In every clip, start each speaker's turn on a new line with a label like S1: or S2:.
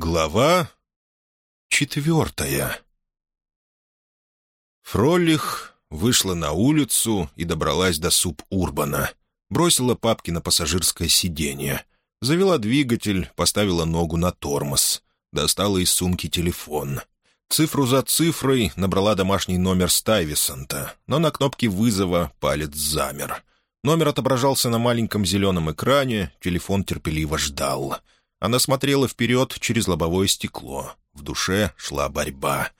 S1: Глава четвертая Фролих вышла на улицу и добралась до суб-урбана. Бросила папки на пассажирское сиденье. Завела двигатель, поставила ногу на тормоз. Достала из сумки телефон. Цифру за цифрой набрала домашний номер Стайвисонта, но на кнопке вызова палец замер. Номер отображался на маленьком зеленом экране, телефон терпеливо ждал — она смотрела вперед через лобовое стекло. В душе шла борьба.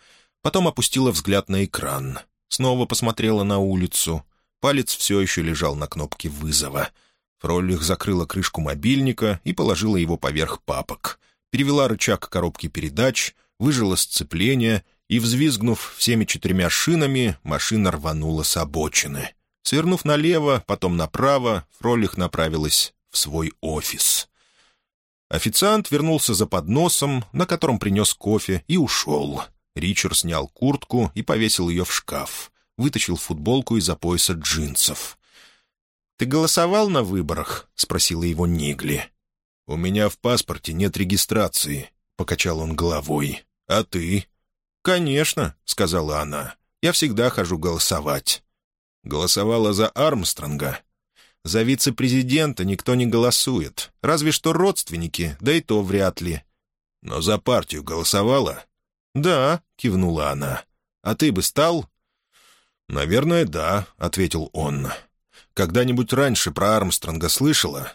S1: Потом опустила взгляд на экран. Снова посмотрела на улицу. Палец все еще лежал на кнопке вызова. Фроллих закрыла крышку мобильника и положила его поверх папок. Перевела рычаг коробки передач, выжила сцепление и, взвизгнув всеми четырьмя шинами, машина рванула с обочины. Свернув налево, потом направо, Фролих направилась в свой офис. Официант вернулся за подносом, на котором принес кофе, и ушел. Ричард снял куртку и повесил ее в шкаф. Вытащил футболку из-за пояса джинсов. «Ты голосовал на выборах?» — спросила его Нигли. «У меня в паспорте нет регистрации», — покачал он головой. «А ты?» «Конечно», — сказала она. «Я всегда хожу голосовать». «Голосовала за Армстронга?» За вице-президента никто не голосует. Разве что родственники, да и то вряд ли. Но за партию голосовала? «Да», — кивнула она. «А ты бы стал?» «Наверное, да», — ответил он. «Когда-нибудь раньше про Армстронга слышала?»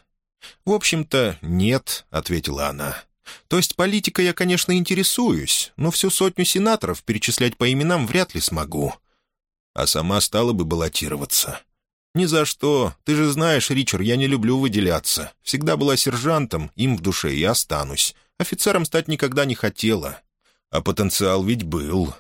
S1: «В общем-то, нет», — ответила она. «То есть политикой я, конечно, интересуюсь, но всю сотню сенаторов перечислять по именам вряд ли смогу». «А сама стала бы баллотироваться?» «Ни за что. Ты же знаешь, Ричард, я не люблю выделяться. Всегда была сержантом, им в душе и останусь. Офицером стать никогда не хотела». «А потенциал ведь был».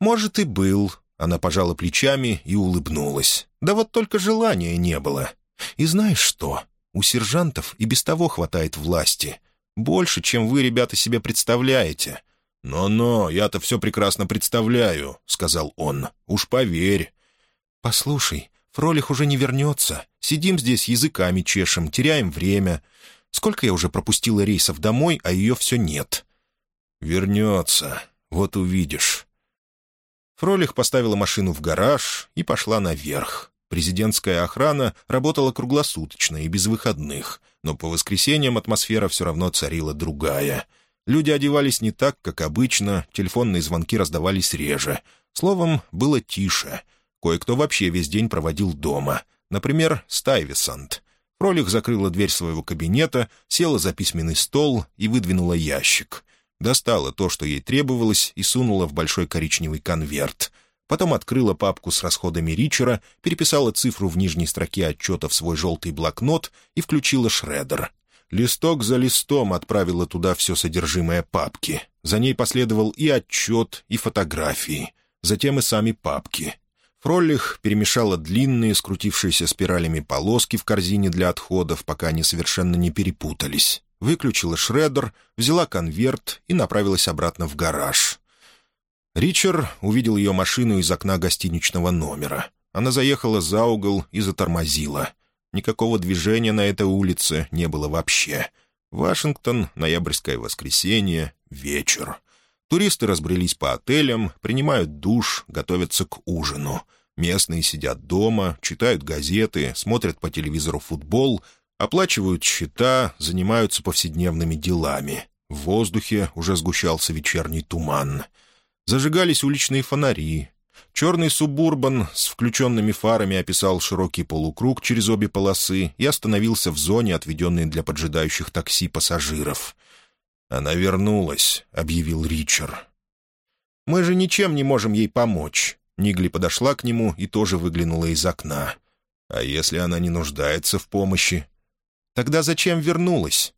S1: «Может, и был». Она пожала плечами и улыбнулась. «Да вот только желания не было. И знаешь что? У сержантов и без того хватает власти. Больше, чем вы, ребята, себе представляете». «Но-но, я-то все прекрасно представляю», — сказал он. «Уж поверь». «Послушай, Фролих уже не вернется. Сидим здесь, языками чешем, теряем время. Сколько я уже пропустила рейсов домой, а ее все нет?» «Вернется. Вот увидишь». Фролих поставила машину в гараж и пошла наверх. Президентская охрана работала круглосуточно и без выходных, но по воскресеньям атмосфера все равно царила другая. Люди одевались не так, как обычно, телефонные звонки раздавались реже. Словом, было тише — Кое-кто вообще весь день проводил дома. Например, Стайвисант. Фролих закрыла дверь своего кабинета, села за письменный стол и выдвинула ящик. Достала то, что ей требовалось, и сунула в большой коричневый конверт. Потом открыла папку с расходами Ричера, переписала цифру в нижней строке отчета в свой желтый блокнот и включила шредер. Листок за листом отправила туда все содержимое папки. За ней последовал и отчет, и фотографии. Затем и сами папки. Фроллих перемешала длинные, скрутившиеся спиралями полоски в корзине для отходов, пока они совершенно не перепутались. Выключила шредер, взяла конверт и направилась обратно в гараж. Ричард увидел ее машину из окна гостиничного номера. Она заехала за угол и затормозила. Никакого движения на этой улице не было вообще. Вашингтон, ноябрьское воскресенье, вечер. Туристы разбрелись по отелям, принимают душ, готовятся к ужину. Местные сидят дома, читают газеты, смотрят по телевизору футбол, оплачивают счета, занимаются повседневными делами. В воздухе уже сгущался вечерний туман. Зажигались уличные фонари. Черный субурбан с включенными фарами описал широкий полукруг через обе полосы и остановился в зоне, отведенной для поджидающих такси пассажиров. «Она вернулась», — объявил Ричард. «Мы же ничем не можем ей помочь». Нигли подошла к нему и тоже выглянула из окна. «А если она не нуждается в помощи?» «Тогда зачем вернулась?»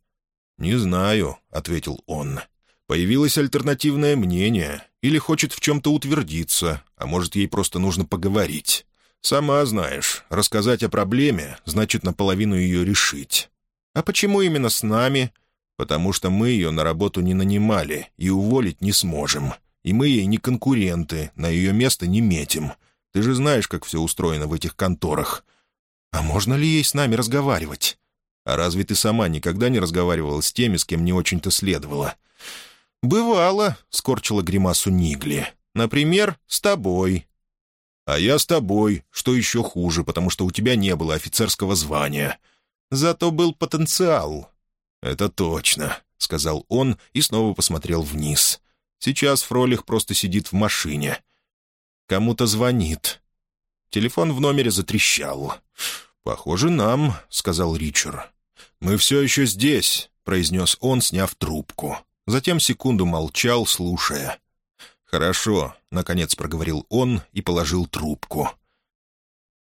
S1: «Не знаю», — ответил он. «Появилось альтернативное мнение. Или хочет в чем-то утвердиться, а может, ей просто нужно поговорить. Сама знаешь, рассказать о проблеме значит наполовину ее решить». «А почему именно с нами?» «Потому что мы ее на работу не нанимали и уволить не сможем и мы ей не конкуренты, на ее место не метим. Ты же знаешь, как все устроено в этих конторах. А можно ли ей с нами разговаривать? А разве ты сама никогда не разговаривала с теми, с кем не очень-то следовало? «Бывало», — скорчила гримасу Нигли. «Например, с тобой». «А я с тобой, что еще хуже, потому что у тебя не было офицерского звания. Зато был потенциал». «Это точно», — сказал он и снова посмотрел вниз. «Сейчас Фролих просто сидит в машине. Кому-то звонит». Телефон в номере затрещал. «Похоже, нам», — сказал Ричард. «Мы все еще здесь», — произнес он, сняв трубку. Затем секунду молчал, слушая. «Хорошо», — наконец проговорил он и положил трубку.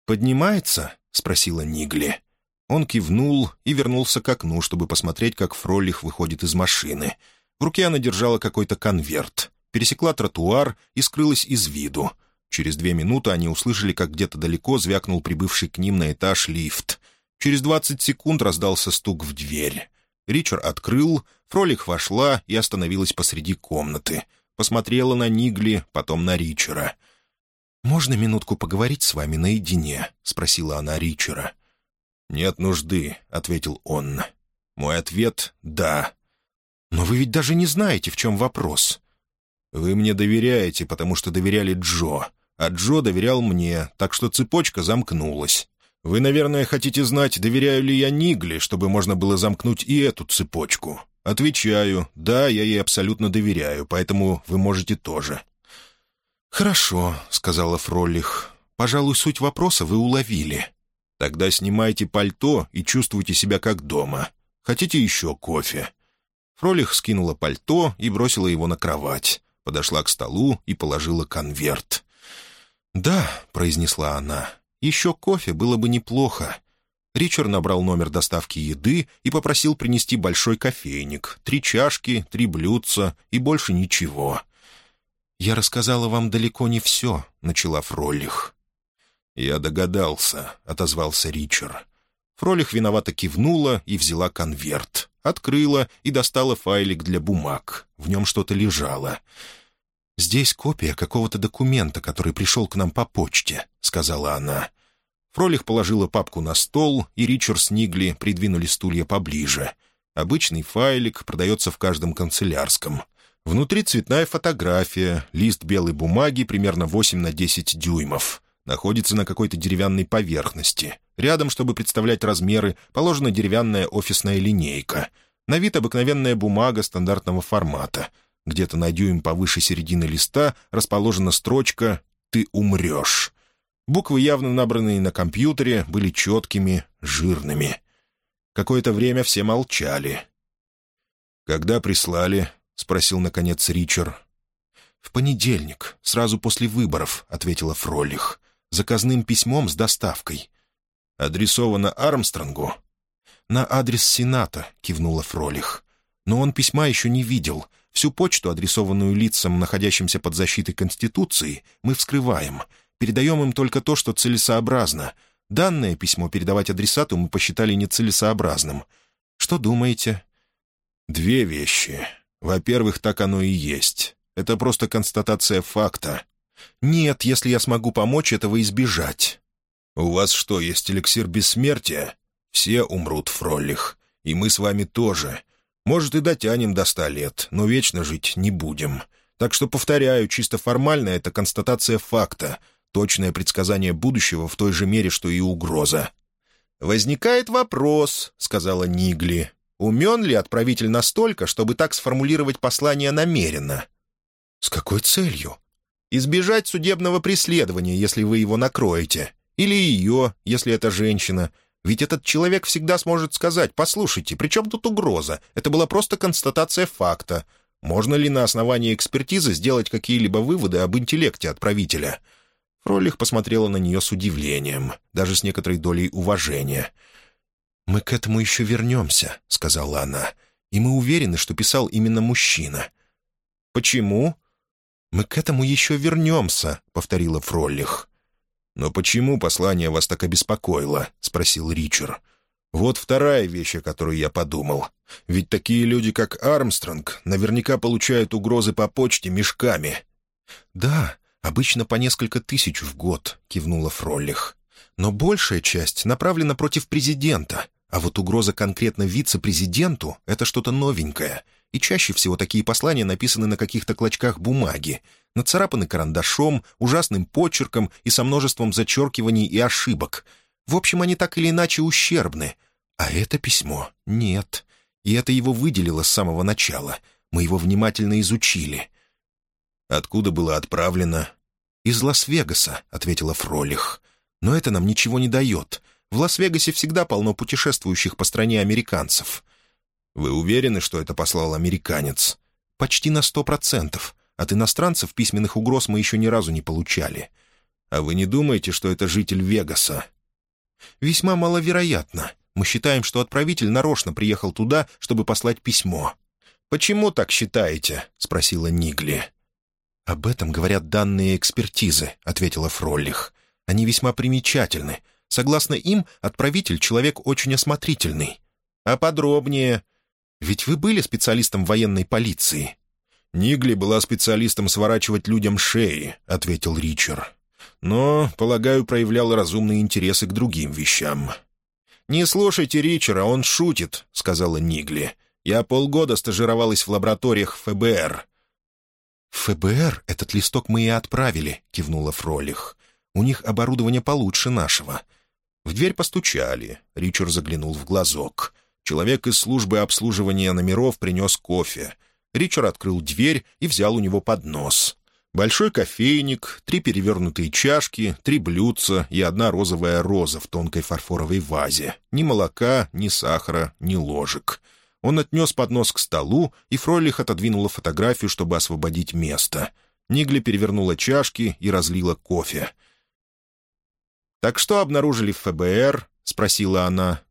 S1: «Поднимается?» — спросила Нигли. Он кивнул и вернулся к окну, чтобы посмотреть, как Фролих выходит из машины. В руке она держала какой-то конверт, пересекла тротуар и скрылась из виду. Через две минуты они услышали, как где-то далеко звякнул прибывший к ним на этаж лифт. Через двадцать секунд раздался стук в дверь. Ричард открыл, Фролих вошла и остановилась посреди комнаты. Посмотрела на Нигли, потом на Ричера. «Можно минутку поговорить с вами наедине?» — спросила она Ричера. «Нет нужды», — ответил он. «Мой ответ — да». «Но вы ведь даже не знаете, в чем вопрос». «Вы мне доверяете, потому что доверяли Джо, а Джо доверял мне, так что цепочка замкнулась. Вы, наверное, хотите знать, доверяю ли я Нигли, чтобы можно было замкнуть и эту цепочку. Отвечаю, да, я ей абсолютно доверяю, поэтому вы можете тоже». «Хорошо», — сказала Фроллих. «Пожалуй, суть вопроса вы уловили. Тогда снимайте пальто и чувствуйте себя как дома. Хотите еще кофе?» Фролих скинула пальто и бросила его на кровать. Подошла к столу и положила конверт. «Да», — произнесла она, еще кофе было бы неплохо. Ричард набрал номер доставки еды и попросил принести большой кофейник, три чашки, три блюдца и больше ничего. «Я рассказала вам далеко не все», — начала Фролих. «Я догадался», — отозвался Ричард. Фролих виновато кивнула и взяла конверт. Открыла и достала файлик для бумаг. В нем что-то лежало. «Здесь копия какого-то документа, который пришел к нам по почте», — сказала она. Фролих положила папку на стол, и Ричард с Нигли придвинули стулья поближе. Обычный файлик продается в каждом канцелярском. Внутри цветная фотография, лист белой бумаги примерно 8 на 10 дюймов. Находится на какой-то деревянной поверхности. Рядом, чтобы представлять размеры, положена деревянная офисная линейка. На вид обыкновенная бумага стандартного формата — где-то на дюйм повыше середины листа расположена строчка «Ты умрешь». Буквы, явно набранные на компьютере, были четкими, жирными. Какое-то время все молчали. «Когда прислали?» — спросил, наконец, Ричард. «В понедельник, сразу после выборов», — ответила Фролих. «Заказным письмом с доставкой». «Адресовано Армстронгу?» «На адрес Сената», — кивнула Фролих. «Но он письма еще не видел. Всю почту, адресованную лицам, находящимся под защитой Конституции, мы вскрываем. Передаем им только то, что целесообразно. Данное письмо передавать адресату мы посчитали нецелесообразным. Что думаете?» «Две вещи. Во-первых, так оно и есть. Это просто констатация факта. Нет, если я смогу помочь этого избежать». «У вас что, есть эликсир бессмертия?» «Все умрут, Фроллих. И мы с вами тоже. Может, и дотянем до ста лет, но вечно жить не будем. Так что, повторяю, чисто формально это констатация факта, точное предсказание будущего в той же мере, что и угроза. «Возникает вопрос», — сказала Нигли. «Умен ли отправитель настолько, чтобы так сформулировать послание намеренно?» «С какой целью?» «Избежать судебного преследования, если вы его накроете. Или ее, если это женщина. Ведь этот человек всегда сможет сказать, «Послушайте, при чем тут угроза? Это была просто констатация факта. Можно ли на основании экспертизы сделать какие-либо выводы об интеллекте отправителя?» Фролих посмотрела на нее с удивлением, даже с некоторой долей уважения. «Мы к этому еще вернемся», — сказала она. «И мы уверены, что писал именно мужчина». «Почему?» «Мы к этому еще вернемся», — повторила Фроллих. «Но почему послание вас так обеспокоило?» — спросил Ричард. «Вот вторая вещь, о которой я подумал. Ведь такие люди, как Армстронг, наверняка получают угрозы по почте мешками». «Да, обычно по несколько тысяч в год», — кивнула Фроллих. «Но большая часть направлена против президента, а вот угроза конкретно вице-президенту — это что-то новенькое. И чаще всего такие послания написаны на каких-то клочках бумаги, нацарапаны карандашом, ужасным почерком и со множеством зачеркиваний и ошибок. В общем, они так или иначе ущербны. А это письмо — нет. И это его выделило с самого начала. Мы его внимательно изучили. «Откуда было отправлено?» «Из Лас-Вегаса», — ответила Фролих. «Но это нам ничего не дает. В Лас-Вегасе всегда полно путешествующих по стране американцев». «Вы уверены, что это послал американец?» «Почти на сто процентов. От иностранцев письменных угроз мы еще ни разу не получали». «А вы не думаете, что это житель Вегаса?» «Весьма маловероятно. Мы считаем, что отправитель нарочно приехал туда, чтобы послать письмо». «Почему так считаете?» — спросила Нигли. «Об этом говорят данные экспертизы», — ответила Фроллих. «Они весьма примечательны. Согласно им, отправитель — человек очень осмотрительный». «А подробнее?» «Ведь вы были специалистом военной полиции». «Нигли была специалистом сворачивать людям шеи», — ответил Ричард. «Но, полагаю, проявлял разумные интересы к другим вещам». «Не слушайте Ричера, он шутит», — сказала Нигли. «Я полгода стажировалась в лабораториях ФБР.
S2: ФБР этот листок мы и отправили», — кивнула Фролих. «У них оборудование получше нашего».
S1: В дверь постучали. Ричард заглянул в глазок. Человек из службы обслуживания номеров принес кофе. Ричард открыл дверь и взял у него поднос. Большой кофейник, три перевернутые чашки, три блюдца и одна розовая роза в тонкой фарфоровой вазе. Ни молока, ни сахара, ни ложек — он отнес поднос к столу, и Фройлих отодвинула фотографию, чтобы освободить место. Нигли перевернула чашки и разлила кофе. «Так что обнаружили в ФБР?» — спросила она.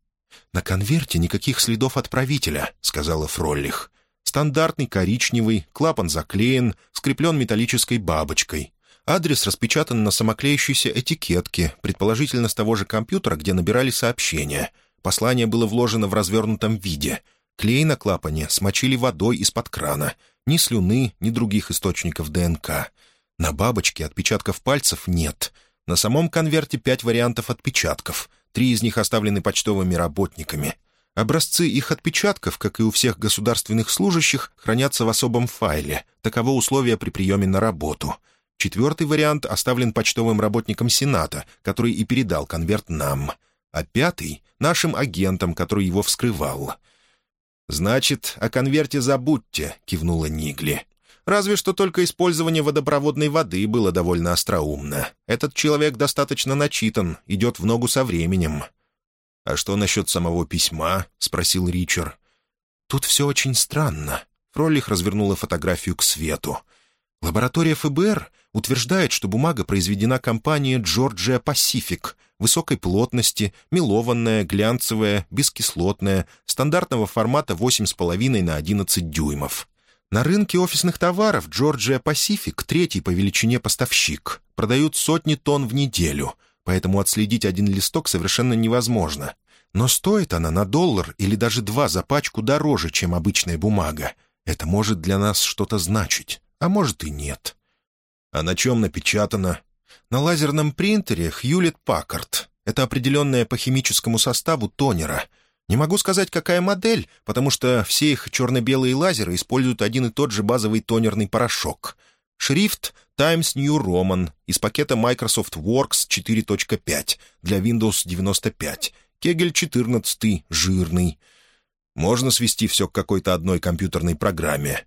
S2: «На конверте никаких следов отправителя», — сказала Фроллих. «Стандартный коричневый, клапан заклеен, скреплен металлической бабочкой. Адрес распечатан на самоклеющейся этикетке, предположительно с того же компьютера, где набирали сообщения. Послание было вложено в развернутом виде — Клей на клапане смочили водой из-под крана. Ни слюны, ни других источников ДНК. На бабочке отпечатков пальцев нет. На самом конверте пять вариантов отпечатков. Три из них оставлены почтовыми работниками. Образцы их отпечатков, как и у всех государственных служащих, хранятся в особом файле. Таково условие при приеме на работу. Четвертый вариант оставлен почтовым работником Сената, который и передал конверт нам. А пятый — нашим агентам, который его вскрывал — «Значит, о конверте забудьте», — кивнула Нигли. «Разве что только использование водопроводной воды было довольно остроумно. Этот человек достаточно начитан, идет в ногу со временем». «А что насчет самого письма?» — спросил Ричард. «Тут все очень странно». Фролих развернула фотографию к свету. Лаборатория ФБР утверждает, что бумага произведена компанией «Джорджия Пасифик», высокой плотности, мелованная, глянцевая, бескислотная, стандартного формата 8,5 на 11 дюймов. На рынке офисных товаров Georgia Pacific третий по величине поставщик. Продают сотни тонн в неделю, поэтому отследить один листок совершенно невозможно. Но стоит она на доллар или даже два за пачку дороже, чем обычная бумага. Это может для нас что-то значить, а может и нет. А на чем напечатано? На лазерном принтере Хьюлит Паккарт. Это определенная по химическому составу тонера. Не могу сказать, какая модель, потому что все их черно-белые лазеры используют один и тот же базовый тонерный порошок. Шрифт Times New Roman из пакета Microsoft Works 4.5 для Windows 95. Кегель 14, жирный. Можно свести все к какой-то одной компьютерной программе.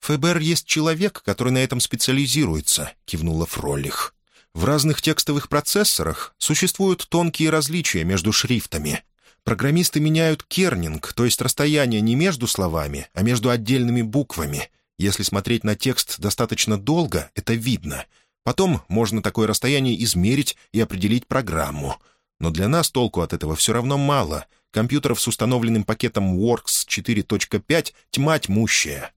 S2: «ФБР есть человек, который на этом специализируется», — кивнула Фролих. В разных текстовых процессорах существуют тонкие различия между шрифтами. Программисты меняют кернинг, то есть расстояние не между словами, а между отдельными буквами. Если смотреть на текст достаточно долго, это видно. Потом можно такое расстояние измерить и определить программу. Но для нас толку от этого все равно мало. Компьютеров с установленным пакетом Works 4.5 тьма тьмущая.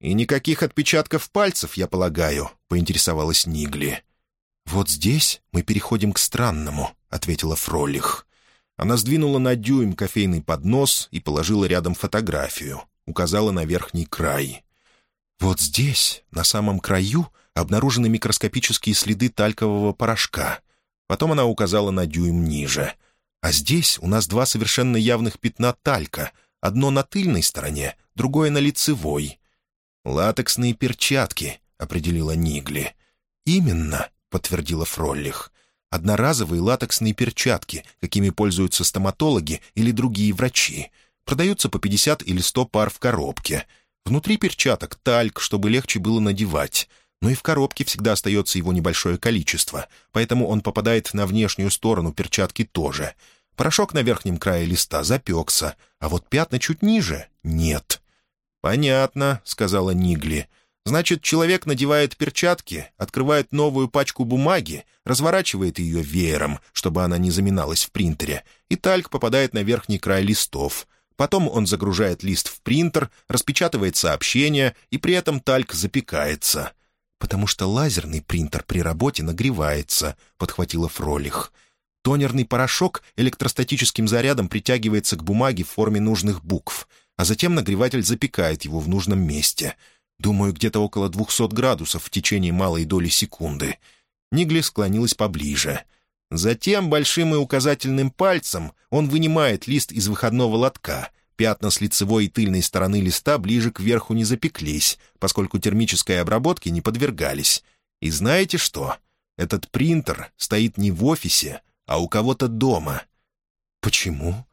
S2: «И никаких отпечатков пальцев, я полагаю», — поинтересовалась Нигли. «Вот здесь мы переходим к странному», — ответила Фролих. Она сдвинула на дюйм кофейный поднос и положила рядом фотографию, указала на верхний край. «Вот здесь, на самом краю, обнаружены микроскопические следы талькового порошка. Потом она указала на дюйм ниже. А здесь у нас два совершенно явных пятна талька, Одно на тыльной стороне, другое на лицевой. «Латексные перчатки», — определила Нигли. «Именно», — подтвердила Фроллих. «Одноразовые латексные перчатки, какими пользуются стоматологи или другие врачи. Продаются по 50 или 100 пар в коробке. Внутри перчаток тальк, чтобы легче было надевать. Но и в коробке всегда остается его небольшое количество, поэтому он попадает на внешнюю сторону перчатки тоже. Порошок на верхнем крае листа запекся, а вот пятна чуть ниже — нет. «Понятно», — сказала Нигли. «Значит, человек надевает перчатки, открывает новую пачку бумаги, разворачивает ее веером, чтобы она не заминалась в принтере, и тальк попадает на верхний край листов. Потом он загружает лист в принтер, распечатывает сообщение, и при этом тальк запекается. «Потому что лазерный принтер при работе нагревается», — подхватила Фролих. «Тонерный порошок электростатическим зарядом притягивается к бумаге в форме нужных букв, а затем нагреватель запекает его в нужном месте. Думаю, где-то около 200 градусов в течение малой доли секунды». Нигли склонилась поближе — Затем большим и указательным пальцем он вынимает лист из выходного лотка. Пятна с лицевой и тыльной стороны листа ближе к верху не запеклись, поскольку термической обработке не подвергались. И знаете что? Этот принтер стоит не в офисе, а у кого-то дома. Почему?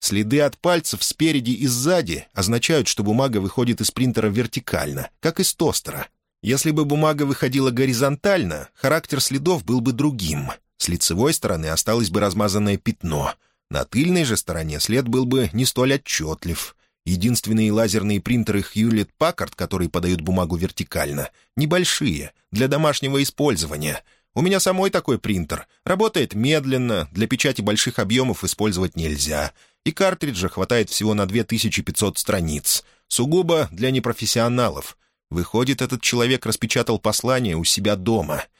S2: Следы от пальцев спереди и сзади означают, что бумага выходит из принтера вертикально, как из тостера. Если бы бумага выходила горизонтально, характер следов был бы другим — с лицевой стороны осталось бы размазанное пятно. На тыльной же стороне след был бы не столь отчетлив. Единственные лазерные принтеры Hewlett Packard, которые подают бумагу вертикально, небольшие, для домашнего использования. У меня самой такой принтер. Работает медленно, для печати больших объемов использовать нельзя. И картриджа хватает всего на 2500 страниц. Сугубо для непрофессионалов. Выходит, этот человек распечатал послание у себя дома —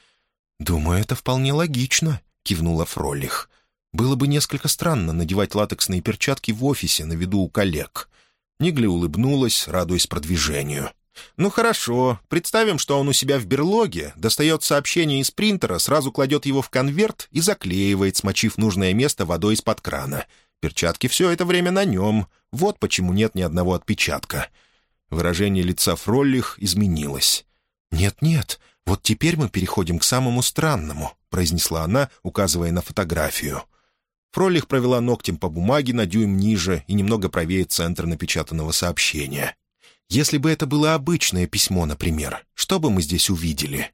S2: «Думаю, это вполне логично», — кивнула Фролих. «Было бы несколько странно надевать латексные перчатки в офисе на виду у коллег». Нигли улыбнулась, радуясь продвижению. «Ну хорошо, представим, что он у себя в берлоге, достает сообщение из принтера, сразу кладет его в конверт и заклеивает, смочив нужное место водой из-под крана. Перчатки все это время на нем. Вот почему нет ни одного отпечатка». Выражение лица Фроллих изменилось. «Нет-нет, «Вот теперь мы переходим к самому странному», — произнесла она, указывая на фотографию. Фролих провела ногтем по бумаге на дюйм ниже и немного правее центра напечатанного сообщения. «Если бы это было обычное письмо, например, что бы мы здесь увидели?»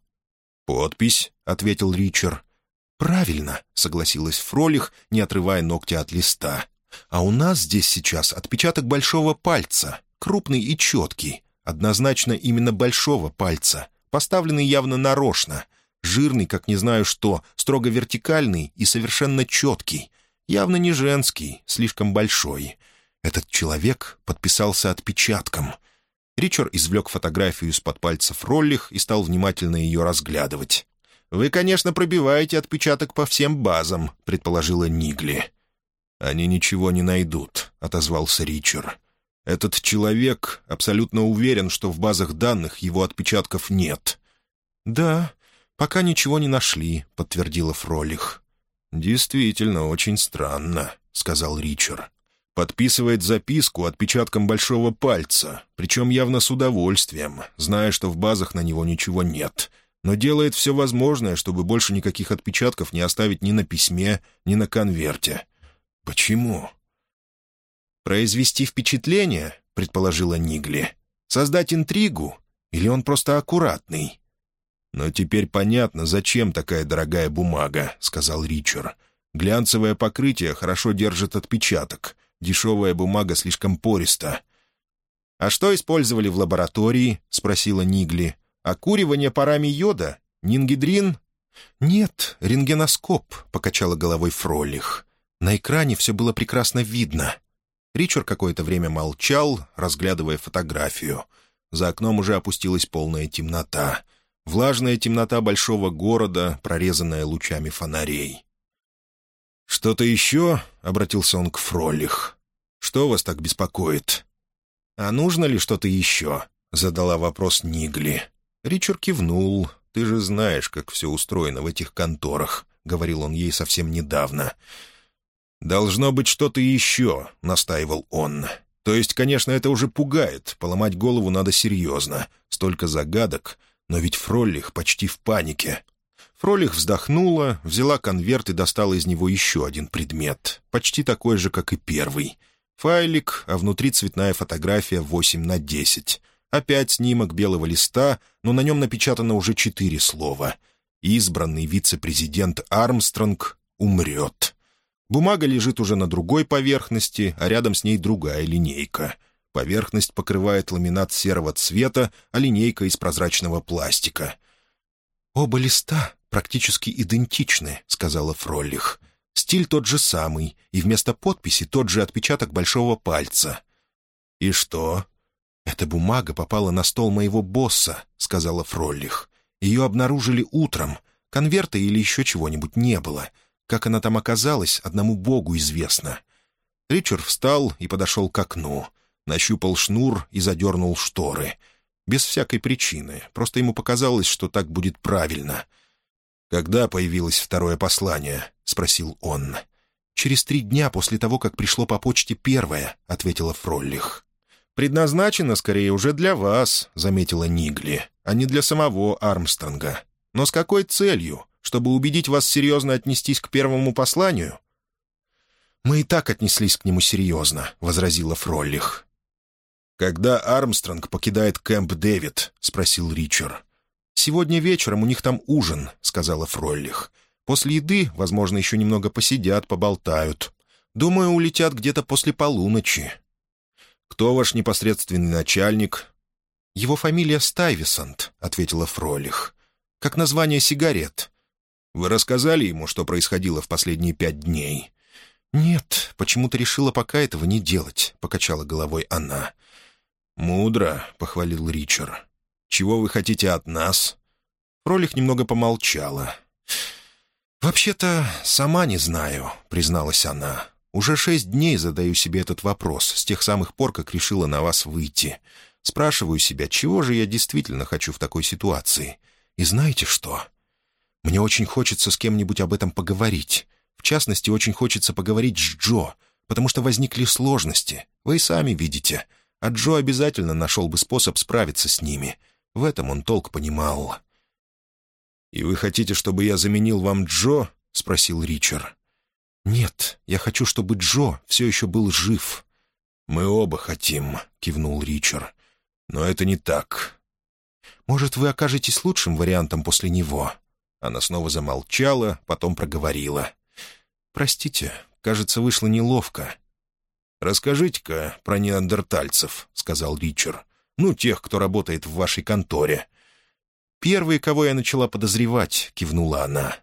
S2: «Подпись», — ответил Ричард. «Правильно», — согласилась Фролих, не отрывая ногтя от листа. «А у нас здесь сейчас отпечаток большого пальца, крупный и четкий, однозначно именно большого пальца, поставленный явно нарочно, жирный, как не знаю что, строго вертикальный и совершенно четкий, явно не женский, слишком большой. Этот человек подписался отпечатком. Ричард извлек фотографию из-под пальцев Роллих и стал внимательно ее разглядывать. «Вы, конечно, пробиваете отпечаток по всем базам», — предположила Нигли. «Они ничего не найдут», — отозвался Ричард. Этот человек абсолютно уверен, что в базах данных его отпечатков нет. «Да, пока ничего не нашли», — подтвердила Фролих. «Действительно, очень странно», — сказал Ричард. «Подписывает записку отпечатком большого пальца, причем явно с удовольствием, зная, что в базах на него ничего нет, но делает все возможное, чтобы больше никаких отпечатков не оставить ни на письме, ни на конверте. Почему?» «Произвести впечатление?» — предположила Нигли. «Создать интригу? Или он просто аккуратный?» «Но теперь понятно, зачем такая дорогая бумага», — сказал Ричард. «Глянцевое покрытие хорошо держит отпечаток. Дешевая бумага слишком пориста». «А что использовали в лаборатории?» — спросила Нигли. «Окуривание парами йода? Нингидрин?» «Нет, рентгеноскоп», — покачала головой Фролих. «На экране все было прекрасно видно. Ричард какое-то время молчал, разглядывая фотографию. За окном уже опустилась полная темнота. Влажная темнота большого города, прорезанная лучами фонарей. «Что-то еще?» — обратился он к Фролих. «Что вас так беспокоит?» «А нужно ли что-то еще?» — задала вопрос Нигли. Ричард кивнул. «Ты же знаешь, как все устроено в этих конторах», — говорил он ей совсем недавно. «Должно быть что-то еще», — настаивал он.
S1: То есть, конечно, это уже пугает, поломать голову надо серьезно. Столько загадок, но ведь Фроллих почти в панике. Фролих вздохнула, взяла конверт и достала из него еще один предмет, почти такой же, как и первый. Файлик, а внутри цветная фотография 8 на 10. Опять снимок белого листа, но на нем напечатано уже четыре слова. «Избранный вице-президент Армстронг умрет». Бумага лежит уже на другой поверхности, а рядом с ней другая линейка. Поверхность покрывает ламинат серого цвета, а линейка из прозрачного пластика.
S2: «Оба листа практически идентичны», — сказала Фроллих. «Стиль тот же самый, и вместо подписи тот же отпечаток большого пальца».
S1: «И что?»
S2: «Эта бумага попала на стол моего босса», — сказала Фроллих. «Ее обнаружили утром. Конверта или еще чего-нибудь не было. Как она там оказалась, одному богу известно».
S1: Ричард встал и подошел к окну. Нащупал шнур и задернул шторы. Без всякой причины. Просто ему показалось, что так будет правильно. «Когда появилось второе послание?» — спросил он.
S2: «Через три дня после того, как пришло по почте первое», — ответила Фроллих.
S1: «Предназначено, скорее, уже для вас», — заметила Нигли, «а не для самого Армстронга. Но с какой целью? чтобы убедить вас серьезно отнестись к первому посланию?»
S2: «Мы и так отнеслись к нему серьезно», — возразила Фроллих.
S1: «Когда Армстронг покидает Кэмп Дэвид?» — спросил Ричард.
S2: «Сегодня вечером у них там ужин», — сказала Фроллих. «После еды, возможно, еще немного посидят, поболтают. Думаю, улетят где-то после полуночи».
S1: «Кто ваш непосредственный начальник?»
S2: «Его фамилия Стайвисонт», — ответила Фролих. «Как название сигарет.
S1: Вы рассказали ему, что происходило в последние пять дней?»
S2: «Нет, почему-то решила пока этого не делать», — покачала головой она.
S1: «Мудро», — похвалил Ричард. «Чего вы хотите от нас?»
S2: Фролих немного помолчала. «Вообще-то, сама не знаю», — призналась она. «Уже шесть дней задаю себе этот вопрос, с тех самых пор, как решила на вас выйти. Спрашиваю себя, чего же я действительно хочу в такой ситуации. И знаете что? Мне очень хочется с кем-нибудь об этом поговорить. В частности, очень хочется поговорить с Джо, потому что возникли сложности. Вы и сами видите. А Джо обязательно нашел бы способ справиться с ними. В этом он толк понимал.
S1: «И вы хотите, чтобы я заменил вам Джо?» — спросил Ричард.
S2: «Нет, я хочу, чтобы Джо все еще был жив».
S1: «Мы оба хотим», — кивнул Ричард. «Но это не так».
S2: «Может, вы окажетесь лучшим вариантом после него?»
S1: Она снова замолчала, потом проговорила.
S2: «Простите, кажется, вышло неловко».
S1: «Расскажите-ка про неандертальцев», — сказал Ричард. «Ну, тех, кто работает в вашей конторе».
S2: «Первые, кого я начала подозревать», — кивнула она.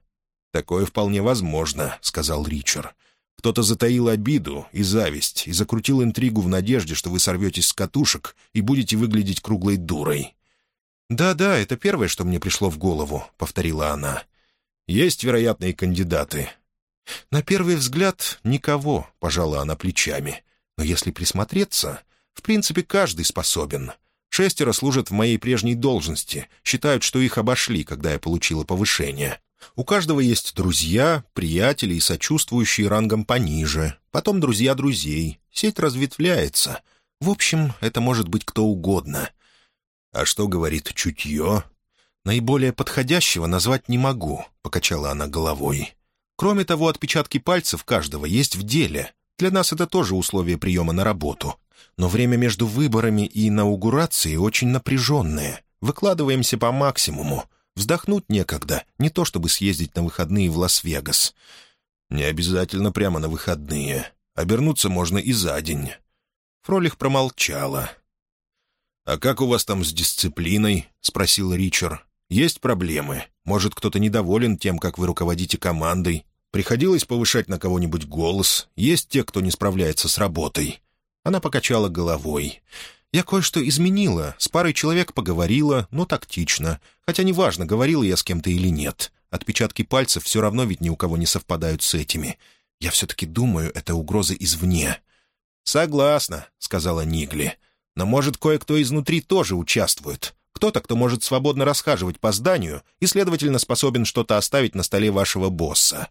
S1: «Такое вполне возможно», — сказал Ричард. «Кто-то затаил обиду и зависть и закрутил интригу в надежде, что вы сорветесь с катушек и будете выглядеть круглой дурой.
S2: «Да-да, это первое, что мне пришло в голову», — повторила она.
S1: «Есть вероятные кандидаты?»
S2: «На первый взгляд, никого», — пожала она плечами. «Но если присмотреться, в принципе, каждый способен. Шестеро служат в моей прежней должности, считают, что их обошли, когда я получила повышение. У каждого есть друзья, приятели и сочувствующие рангом пониже, потом друзья друзей. Сеть разветвляется. В общем, это может быть кто угодно.
S1: «А что говорит чутье?»
S2: «Наиболее подходящего назвать не могу», — покачала она головой. «Кроме того, отпечатки пальцев каждого есть в деле. Для нас это тоже условие приема на работу. Но время между выборами и инаугурацией очень напряженное. Выкладываемся по максимуму. Вздохнуть некогда, не то чтобы съездить на выходные в Лас-Вегас».
S1: «Не обязательно прямо на выходные. Обернуться можно и за день».
S2: Фролих промолчала.
S1: «А как у вас там с дисциплиной?» — спросил Ричард. «Есть проблемы? Может, кто-то недоволен тем, как вы руководите командой? Приходилось повышать на кого-нибудь голос? Есть те, кто не справляется с работой?»
S2: Она покачала головой. «Я кое-что изменила. С парой человек поговорила, но тактично. Хотя неважно, говорила я с кем-то или нет. Отпечатки пальцев все равно ведь ни у кого не совпадают с этими. Я все-таки думаю, это угроза извне».
S1: «Согласна», — сказала Нигли. Но, может, кое-кто изнутри тоже участвует. Кто-то, кто может свободно расхаживать по зданию и, следовательно, способен что-то оставить на столе вашего босса».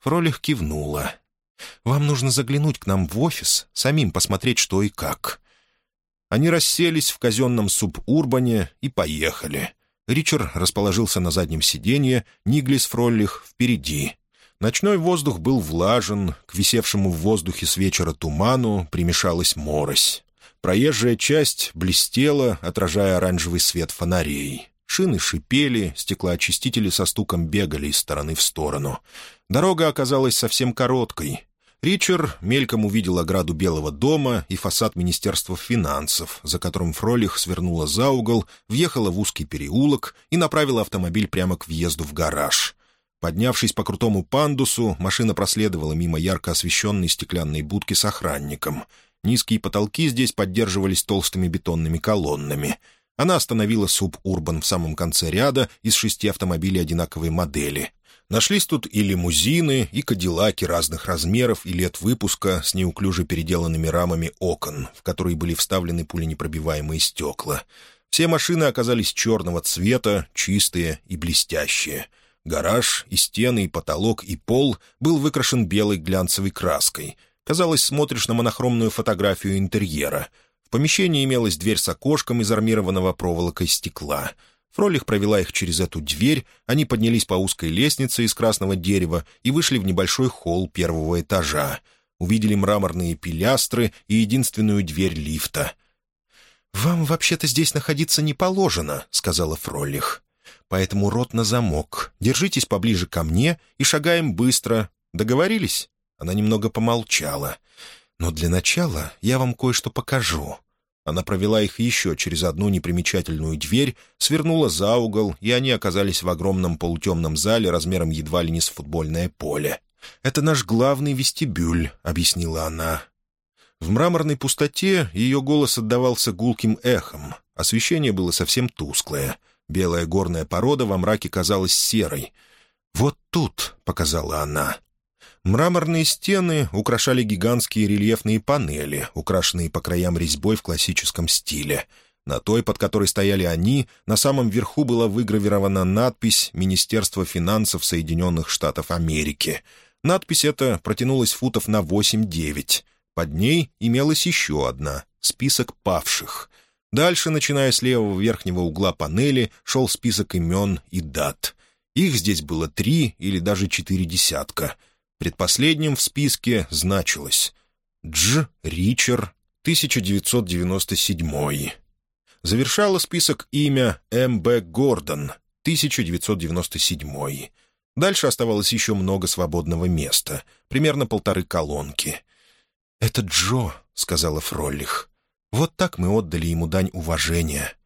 S2: Фролих кивнула. Вам нужно заглянуть к нам в офис, самим посмотреть, что и как».
S1: Они расселись в казенном субурбане и поехали. Ричард расположился на заднем сиденье, Ниглис Фроллих впереди. Ночной воздух был влажен, к висевшему в воздухе с вечера туману примешалась морось. Проезжая часть блестела, отражая оранжевый свет фонарей. Шины шипели, стеклоочистители со стуком бегали из стороны в сторону. Дорога оказалась совсем короткой. Ричард мельком увидел ограду Белого дома и фасад Министерства финансов, за которым Фролих свернула за угол, въехала в узкий переулок и направила автомобиль прямо к въезду в гараж. Поднявшись по крутому пандусу, машина проследовала мимо ярко освещенной стеклянной будки с охранником. Низкие потолки здесь поддерживались толстыми бетонными колоннами — она остановила субурбан в самом конце ряда из шести автомобилей одинаковой модели. Нашлись тут и лимузины, и кадиллаки разных размеров и лет выпуска с неуклюже переделанными рамами окон, в которые были вставлены пуленепробиваемые стекла. Все машины оказались черного цвета, чистые и блестящие. Гараж, и стены, и потолок, и пол был выкрашен белой глянцевой краской. Казалось, смотришь на монохромную фотографию интерьера — в помещении имелась дверь с окошком из армированного проволокой стекла. Фролих провела их через эту дверь, они поднялись по узкой лестнице из красного дерева и вышли в небольшой холл первого этажа. Увидели мраморные пилястры и единственную дверь лифта. «Вам вообще-то здесь находиться не положено», — сказала Фролих. «Поэтому рот на замок. Держитесь поближе ко мне и шагаем быстро. Договорились?» Она немного помолчала. Но для начала я вам кое-что покажу». Она провела их еще через одну непримечательную дверь, свернула за угол, и они оказались в огромном полутемном зале размером едва ли не с футбольное поле. «Это наш главный вестибюль», — объяснила она. В мраморной пустоте ее голос отдавался гулким эхом. Освещение было совсем тусклое. Белая горная порода во мраке казалась серой. «Вот тут», — показала она, Мраморные стены украшали гигантские рельефные панели, украшенные по краям резьбой в классическом стиле. На той, под которой стояли они, на самом верху была выгравирована надпись «Министерство финансов Соединенных Штатов Америки». Надпись эта протянулась футов на 8-9. Под ней имелась еще одна — список павших. Дальше, начиная с левого верхнего угла панели, шел список имен и дат. Их здесь было три или даже четыре десятка — Предпоследним в списке значилось «Дж. Ричер, 1997». Завершало список имя М. Б. Гордон, 1997. Дальше оставалось еще много свободного места, примерно полторы колонки. «Это Джо», — сказала Фроллих. «Вот так мы отдали ему дань уважения».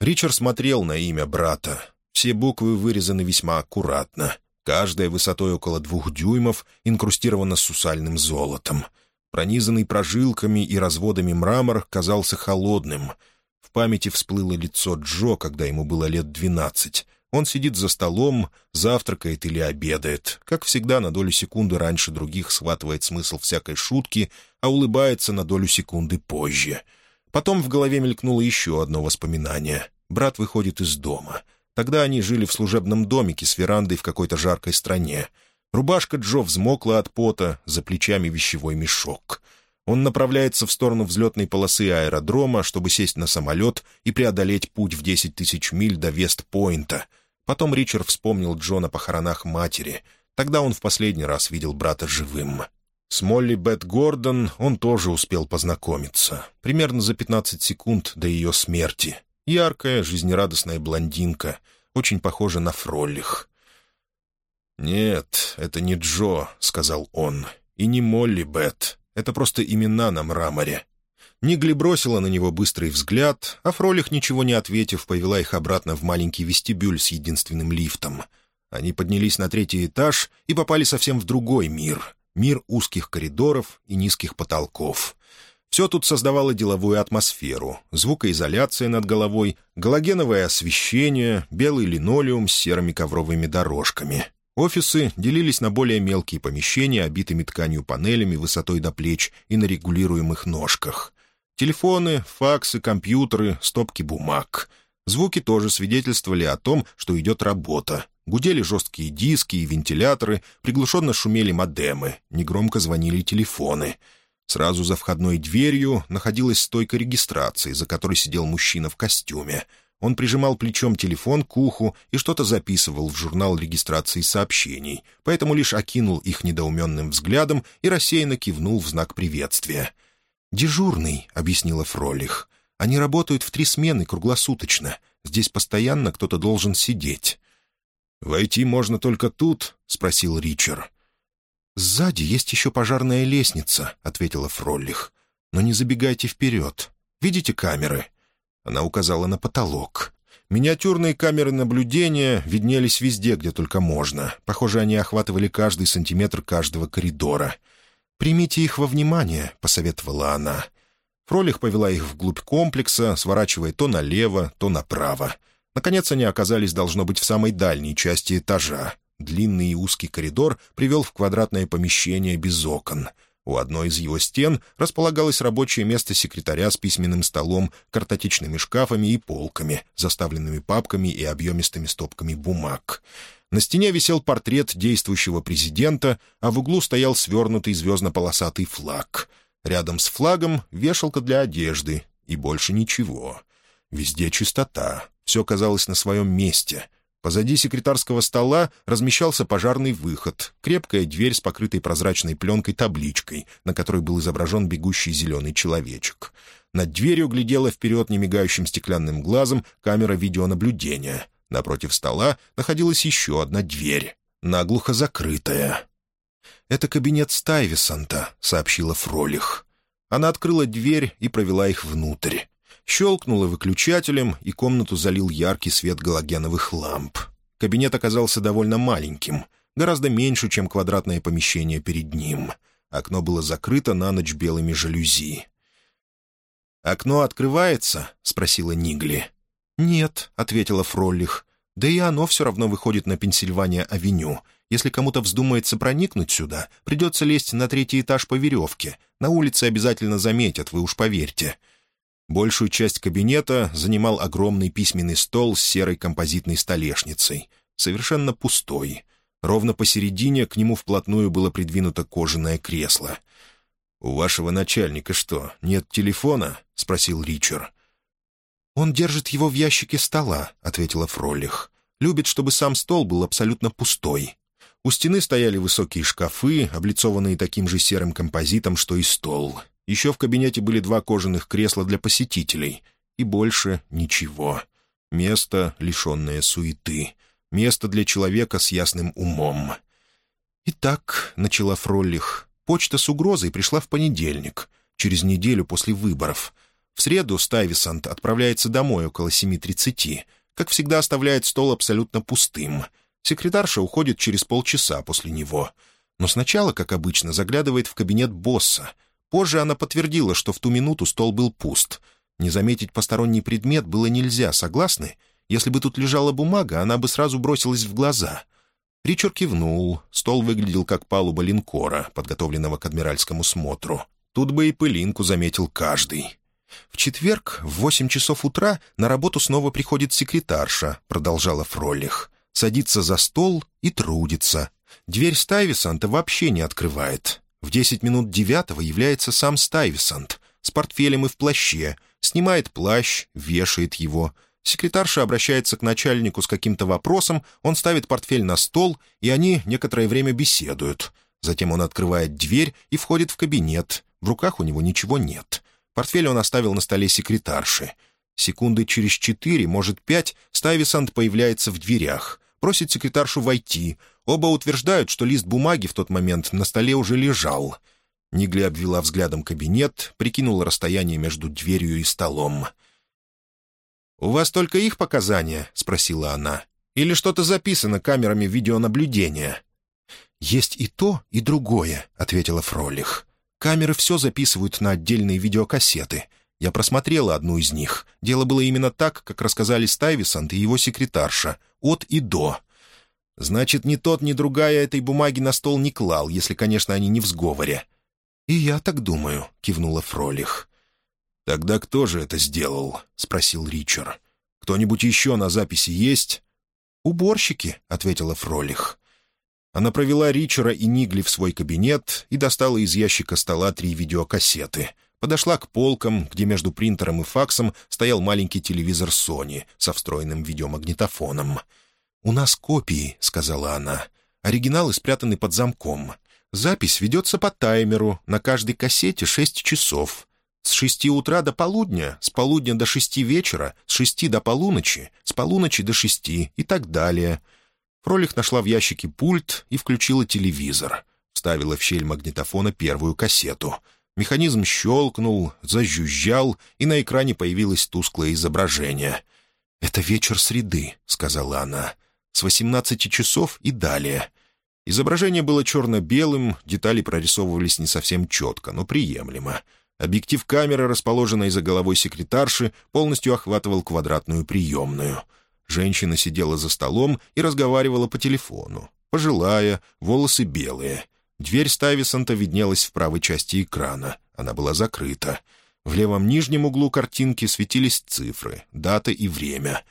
S1: Ричард смотрел на имя брата. Все буквы вырезаны весьма аккуратно. Каждая высотой около двух дюймов инкрустирована сусальным золотом. Пронизанный прожилками и разводами мрамор казался холодным. В памяти всплыло лицо Джо, когда ему было лет двенадцать. Он сидит за столом, завтракает или обедает. Как всегда, на долю секунды раньше других схватывает смысл всякой шутки, а улыбается на долю секунды позже. Потом в голове мелькнуло еще одно воспоминание. Брат выходит из дома — Тогда они жили в служебном домике с верандой в какой-то жаркой стране. Рубашка Джо взмокла от пота, за плечами вещевой мешок. Он направляется в сторону взлетной полосы аэродрома, чтобы сесть на самолет и преодолеть путь в десять тысяч миль до Вест-Пойнта. Потом Ричард вспомнил Джо на похоронах матери. Тогда он в последний раз видел брата живым. С Молли Бет Гордон он тоже успел познакомиться. Примерно за пятнадцать секунд до ее смерти. Яркая, жизнерадостная блондинка, очень похожа на Фроллих. «Нет, это не Джо», — сказал он, — «и не Молли Бет. Это просто имена на мраморе». Нигли бросила на него быстрый взгляд, а Фролих, ничего не ответив, повела их обратно в маленький вестибюль с единственным лифтом. Они поднялись на третий этаж и попали совсем в другой мир — мир узких коридоров и низких потолков. Все тут создавало деловую атмосферу, звукоизоляция над головой, галогеновое освещение, белый линолеум с серыми ковровыми дорожками. Офисы делились на более мелкие помещения, обитыми тканью панелями высотой до плеч и на регулируемых ножках. Телефоны, факсы, компьютеры, стопки бумаг. Звуки тоже свидетельствовали о том, что идет работа.
S2: Гудели жесткие диски и вентиляторы, приглушенно шумели модемы, негромко звонили телефоны. Сразу за входной дверью находилась стойка регистрации, за которой сидел мужчина в костюме. Он прижимал плечом телефон к уху и что-то записывал в журнал регистрации сообщений, поэтому лишь окинул их недоуменным взглядом и рассеянно кивнул в знак приветствия. «Дежурный», — объяснила Фролих. «Они работают в три смены круглосуточно. Здесь постоянно кто-то должен сидеть».
S1: «Войти можно только тут?» — спросил Ричард.
S2: «Сзади есть еще пожарная лестница», — ответила Фроллих. «Но не забегайте вперед. Видите камеры?» Она указала на потолок. Миниатюрные камеры наблюдения виднелись везде, где только можно. Похоже, они охватывали каждый сантиметр каждого коридора. «Примите их во внимание», — посоветовала она. Фролих повела их вглубь комплекса, сворачивая то налево, то направо. Наконец они оказались, должно быть, в самой дальней части этажа. Длинный и узкий коридор привел в квадратное помещение без окон. У одной из его стен располагалось рабочее место секретаря с письменным столом, картотечными шкафами и полками, заставленными папками и объемистыми стопками бумаг. На стене висел портрет действующего президента, а в углу стоял свернутый звездно-полосатый флаг. Рядом с флагом вешалка для одежды и больше ничего. Везде чистота, все казалось на своем месте. Позади секретарского стола размещался пожарный выход, крепкая дверь с покрытой прозрачной пленкой табличкой, на которой был изображен бегущий зеленый человечек. Над дверью глядела вперед немигающим стеклянным глазом камера видеонаблюдения. Напротив стола находилась еще одна дверь, наглухо закрытая. «Это кабинет Стайвисонта», — сообщила Фролих. Она открыла дверь и провела их внутрь щелкнула выключателем, и комнату залил яркий свет галогеновых ламп. Кабинет оказался довольно маленьким, гораздо меньше, чем квадратное помещение перед ним. Окно было закрыто на ночь белыми жалюзи. «Окно открывается?» — спросила Нигли. «Нет», — ответила Фроллих. «Да и оно все равно выходит на Пенсильвания-авеню. Если кому-то вздумается проникнуть сюда, придется лезть на третий этаж по веревке. На улице обязательно заметят, вы уж поверьте. Большую часть кабинета занимал огромный письменный стол с серой композитной столешницей, совершенно пустой. Ровно посередине к нему вплотную было придвинуто кожаное кресло. «У вашего начальника что, нет телефона?» — спросил Ричард. «Он держит его в ящике стола», — ответила Фролих. «Любит, чтобы сам стол был абсолютно пустой». У стены стояли высокие шкафы, облицованные таким же серым композитом, что и стол. Еще в кабинете были два кожаных кресла для посетителей. И больше ничего. Место, лишенное суеты. Место для человека с ясным умом. «Итак», — начала Фроллих, — «почта с угрозой пришла в понедельник, через неделю после выборов. В среду Стайвисант отправляется домой около 7.30. Как всегда, оставляет стол абсолютно пустым. Секретарша уходит через полчаса после него. Но сначала, как обычно, заглядывает в кабинет босса — Позже она подтвердила, что в ту минуту стол был пуст. Не заметить посторонний предмет было нельзя, согласны? Если бы тут лежала бумага, она бы сразу бросилась в глаза. Ричард кивнул. Стол выглядел как палуба линкора, подготовленного к адмиральскому смотру. Тут бы и пылинку заметил каждый. «В четверг в восемь часов утра на работу снова приходит секретарша», — продолжала Фроллих. «Садится за стол и трудится. Дверь Стайвисанта вообще не открывает. В десять минут девятого является сам Стайвисант с портфелем и в плаще, снимает плащ, вешает его. Секретарша обращается к начальнику с каким-то вопросом, он ставит портфель на стол, и они некоторое время беседуют. Затем он открывает дверь и входит в кабинет. В руках у него ничего нет. Портфель он оставил на столе секретарши. Секунды через четыре, может, пять, Стайвисант появляется в дверях. Просит секретаршу войти. Оба утверждают, что лист бумаги в тот момент на столе уже лежал. Нигли обвела взглядом кабинет, прикинула расстояние между дверью и столом. «У вас только их показания?» — спросила она. «Или что-то записано камерами видеонаблюдения?» «Есть и то, и другое», — ответила Фролих. «Камеры все записывают на отдельные видеокассеты. Я просмотрела одну из них. Дело было именно так, как рассказали Стайвисант и его секретарша. От и до. Значит, ни тот, ни другая этой бумаги на стол не клал, если, конечно, они не в сговоре. «И я так думаю», — кивнула Фролих. «Тогда кто же это сделал?» — спросил Ричард. «Кто-нибудь еще на записи есть?» «Уборщики», — ответила Фролих. Она провела Ричера и Нигли в свой кабинет и достала из ящика стола три видеокассеты. Подошла к полкам, где между принтером и факсом стоял маленький телевизор Sony со встроенным видеомагнитофоном. «У нас копии», — сказала она. «Оригиналы спрятаны под замком. Запись ведется по таймеру, на каждой кассете шесть часов. С шести утра до полудня, с полудня до шести вечера, с шести до полуночи, с полуночи до шести и так далее». Фролих нашла в ящике пульт и включила телевизор. Вставила в щель магнитофона первую кассету. Механизм щелкнул, зажужжал, и на экране появилось тусклое изображение. «Это вечер среды», — сказала она. «С восемнадцати часов и далее». Изображение было черно-белым, детали прорисовывались не совсем четко, но приемлемо. Объектив камеры, расположенной за головой секретарши, полностью охватывал квадратную приемную — Женщина сидела за столом и разговаривала по телефону. Пожилая, волосы белые. Дверь Стайвисонта виднелась в правой части экрана. Она была закрыта. В левом нижнем углу картинки светились цифры, дата и время.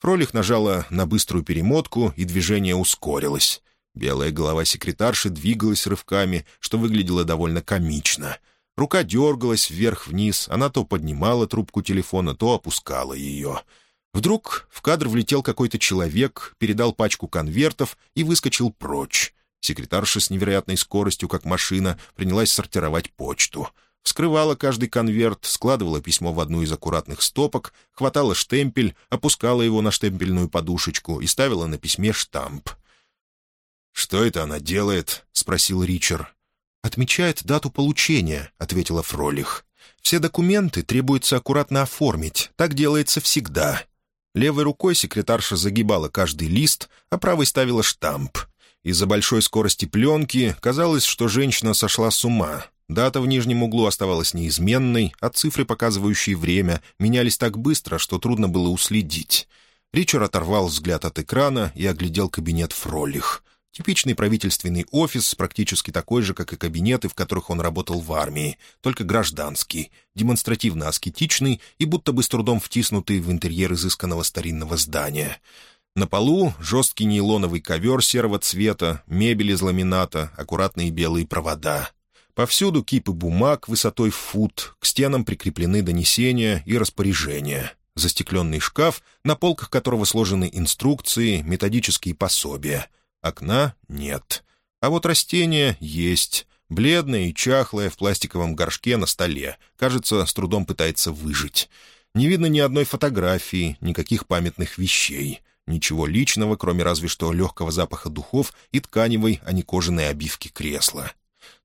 S2: Фролих нажала на быструю перемотку, и движение ускорилось. Белая голова секретарши двигалась рывками, что выглядело довольно комично. Рука дергалась вверх-вниз, она то поднимала трубку телефона, то опускала ее — Вдруг в кадр влетел какой-то человек, передал пачку конвертов и выскочил прочь. Секретарша с невероятной скоростью, как машина, принялась сортировать почту. Вскрывала каждый конверт, складывала письмо в одну из аккуратных стопок, хватала штемпель, опускала его на штемпельную подушечку и ставила на письме штамп. «Что это она делает?» — спросил Ричард. «Отмечает дату получения», — ответила Фролих. «Все документы требуется аккуратно оформить. Так делается всегда. Левой рукой секретарша загибала каждый лист, а правой ставила штамп. Из-за большой скорости пленки казалось, что женщина сошла с ума. Дата в нижнем углу оставалась неизменной, а цифры, показывающие время, менялись так быстро, что трудно было уследить. Ричард оторвал взгляд от экрана и оглядел кабинет Фролих. Типичный правительственный офис, практически такой же, как и кабинеты, в которых он работал в армии, только гражданский, демонстративно аскетичный и будто бы с трудом втиснутый в интерьер изысканного старинного здания. На полу жесткий нейлоновый ковер серого цвета, мебель из ламината, аккуратные белые провода. Повсюду кипы бумаг высотой в фут, к стенам прикреплены донесения и распоряжения. Застекленный шкаф, на полках которого сложены инструкции, методические пособия — Окна нет. А вот растение есть. Бледное и чахлое в пластиковом горшке на столе. Кажется, с трудом пытается выжить. Не видно ни одной фотографии, никаких памятных вещей. Ничего личного, кроме разве что легкого запаха духов и тканевой, а не кожаной обивки кресла.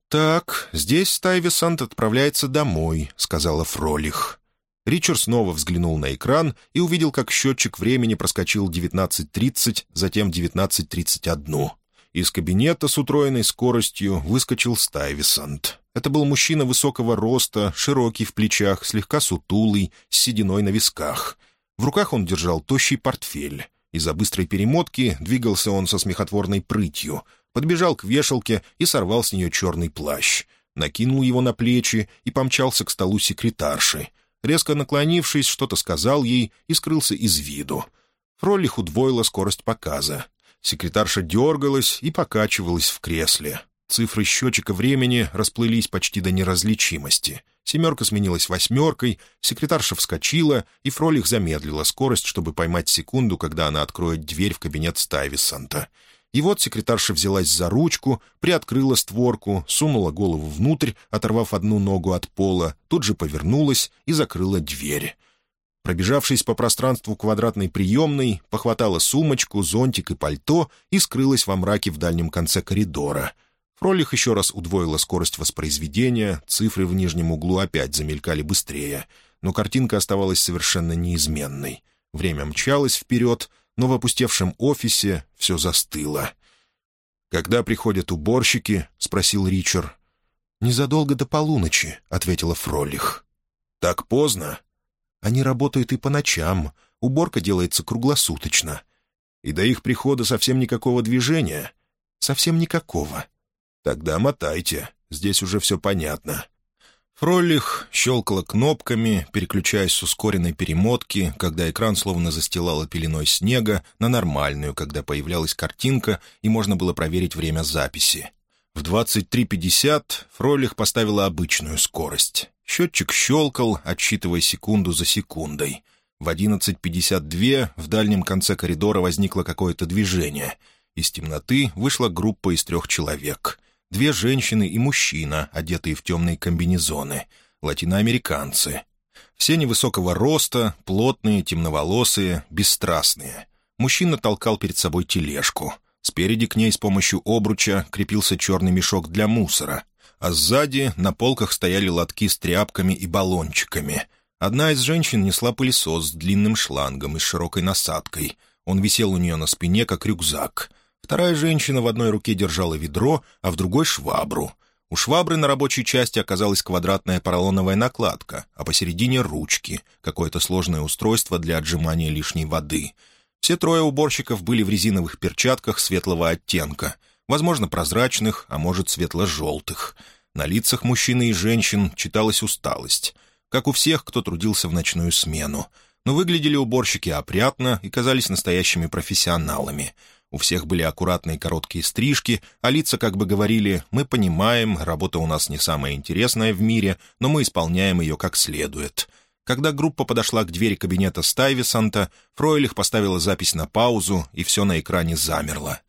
S2: «Так, здесь Стайвисант отправляется домой», — сказала Фролих. Ричард снова взглянул на экран и увидел, как счетчик времени проскочил 19.30, затем 19.31. Из кабинета с утроенной скоростью выскочил Стайвисант. Это был мужчина высокого роста, широкий в плечах, слегка сутулый, с сединой на висках. В руках он держал тощий портфель. Из-за быстрой перемотки двигался он со смехотворной прытью. Подбежал к вешалке и сорвал с нее черный плащ. Накинул его на плечи и помчался к столу секретарши — резко наклонившись, что-то сказал ей и скрылся из виду. Фролих удвоила скорость показа. Секретарша дергалась и покачивалась в кресле. Цифры счетчика времени расплылись почти до неразличимости. Семерка сменилась восьмеркой, секретарша вскочила, и Фролих замедлила скорость, чтобы поймать секунду, когда она откроет дверь в кабинет Стайвисанта. И вот секретарша взялась за ручку, приоткрыла створку, сунула голову внутрь, оторвав одну ногу от пола, тут же повернулась и закрыла дверь. Пробежавшись по пространству квадратной приемной, похватала сумочку, зонтик и пальто и скрылась во мраке в дальнем конце коридора. Фролих еще раз удвоила скорость воспроизведения, цифры в нижнем углу опять замелькали быстрее, но картинка оставалась совершенно неизменной. Время мчалось вперед — но в опустевшем офисе все застыло. «Когда приходят уборщики?» — спросил Ричард. «Незадолго до полуночи», — ответила Фролих. «Так поздно?» «Они работают и по ночам. Уборка делается круглосуточно». «И до их прихода совсем никакого движения?» «Совсем никакого». «Тогда мотайте. Здесь уже все понятно».
S1: Фролих щелкала кнопками, переключаясь с ускоренной перемотки, когда экран словно застилала пеленой снега, на нормальную, когда появлялась картинка и можно было проверить время записи. В 23.50 Фролих поставила обычную скорость. Счетчик щелкал, отсчитывая секунду за секундой. В 11.52 в дальнем конце коридора возникло какое-то движение. Из темноты вышла группа из трех человек — Две женщины и мужчина, одетые в темные комбинезоны. Латиноамериканцы. Все невысокого роста, плотные, темноволосые, бесстрастные. Мужчина толкал перед собой тележку. Спереди к ней с помощью обруча крепился черный мешок для мусора. А сзади на полках стояли лотки с тряпками и баллончиками. Одна из женщин несла пылесос с длинным шлангом и широкой насадкой. Он висел у нее на спине, как рюкзак — Вторая женщина в одной руке держала ведро, а в другой — швабру. У швабры на рабочей части оказалась квадратная поролоновая накладка, а посередине — ручки, какое-то сложное устройство для отжимания лишней воды. Все трое уборщиков были в резиновых перчатках светлого оттенка, возможно, прозрачных, а может, светло-желтых. На лицах мужчины и женщин читалась усталость, как у всех, кто трудился в ночную смену. Но выглядели уборщики опрятно и казались настоящими профессионалами — у всех были аккуратные короткие стрижки, а лица как бы говорили «Мы понимаем, работа у нас не самая интересная в мире, но мы исполняем ее как следует». Когда группа подошла к двери кабинета Стайвисанта, Фройлих поставила запись на паузу, и все на экране замерло.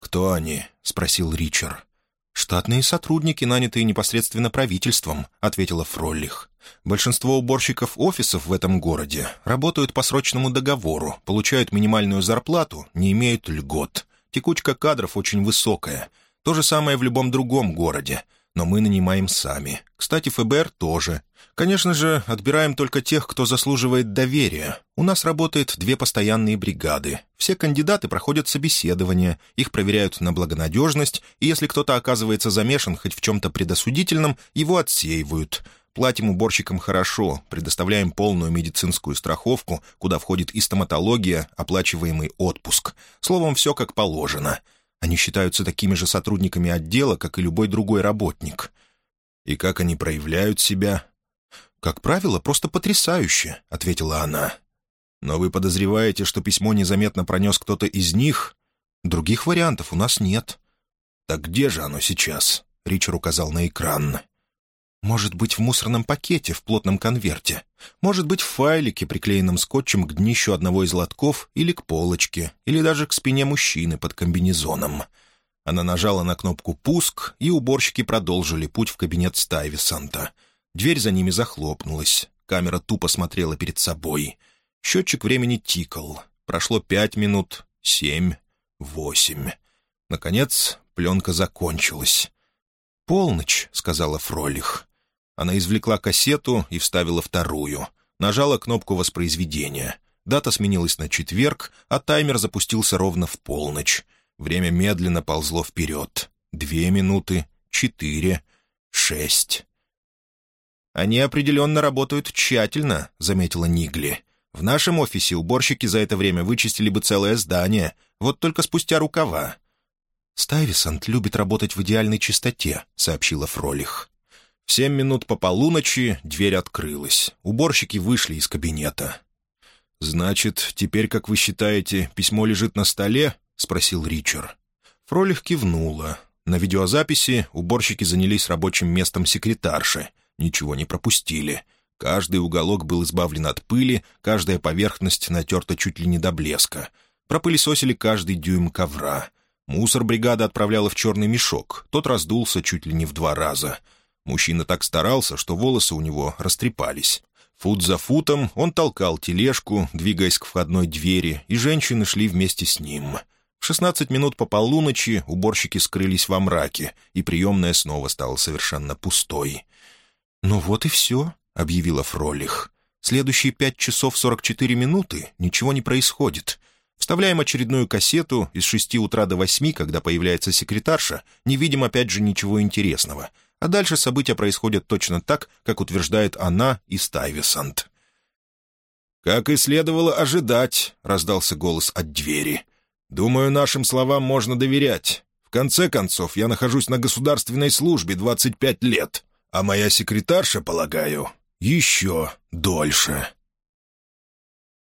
S1: «Кто они?» — спросил Ричард. «Штатные сотрудники, нанятые непосредственно правительством», — ответила Фроллих. «Большинство уборщиков офисов в этом городе работают по срочному договору, получают минимальную зарплату, не имеют льгот. Текучка кадров очень высокая. То же самое в любом другом городе но мы нанимаем сами. Кстати, ФБР тоже. Конечно же, отбираем только тех, кто заслуживает доверия. У нас работает две постоянные бригады. Все кандидаты проходят собеседование, их проверяют на благонадежность, и если кто-то оказывается замешан хоть в чем-то предосудительном, его отсеивают. Платим уборщикам хорошо, предоставляем полную медицинскую страховку, куда входит и стоматология, оплачиваемый отпуск. Словом, все как положено. Они считаются такими же сотрудниками отдела, как и любой другой работник. И как они проявляют себя? «Как правило, просто потрясающе», — ответила она. «Но вы подозреваете, что письмо незаметно пронес кто-то из них? Других вариантов у нас нет». «Так где же оно сейчас?» — Ричард указал на экран. Может быть, в мусорном пакете в плотном конверте. Может быть, в файлике, приклеенном скотчем к днищу одного из лотков или к полочке, или даже к спине мужчины под комбинезоном. Она нажала на кнопку «Пуск», и уборщики продолжили путь в кабинет Стайвисанта. Дверь за ними захлопнулась. Камера тупо смотрела перед собой. Счетчик времени тикал. Прошло пять минут, семь, восемь. Наконец, пленка закончилась. «Полночь», — сказала Фролих. Она извлекла кассету и вставила вторую. Нажала кнопку воспроизведения. Дата сменилась на четверг, а таймер запустился ровно в полночь. Время медленно ползло вперед. Две минуты, четыре, шесть. «Они определенно работают тщательно», — заметила Нигли. «В нашем офисе уборщики за это время вычистили бы целое здание, вот только спустя рукава». «Стайвисант любит работать в идеальной чистоте», — сообщила Фролих. В семь минут по полуночи дверь открылась. Уборщики вышли из кабинета. «Значит, теперь, как вы считаете, письмо лежит на столе?» — спросил Ричард. Фролих кивнула. На видеозаписи уборщики занялись рабочим местом секретарши. Ничего не пропустили. Каждый уголок был избавлен от пыли, каждая поверхность натерта чуть ли не до блеска. Пропылесосили каждый дюйм ковра. Мусор бригада отправляла в черный мешок. Тот раздулся чуть ли не в два раза — Мужчина так старался, что волосы у него растрепались. Фут за футом он толкал тележку, двигаясь к входной двери, и женщины шли вместе с ним. В шестнадцать минут по полуночи уборщики скрылись во мраке, и приемная снова стала совершенно пустой. «Ну вот и все», — объявила Фролих. «Следующие пять часов сорок четыре минуты ничего не происходит. Вставляем очередную кассету, из шести утра до восьми, когда появляется секретарша, не видим опять же ничего интересного а дальше события происходят точно так, как утверждает она и Стайвисант. «Как и следовало ожидать», — раздался голос от двери. «Думаю, нашим словам можно доверять. В конце концов, я нахожусь на государственной службе 25 лет, А моя секретарша, полагаю, еще дольше».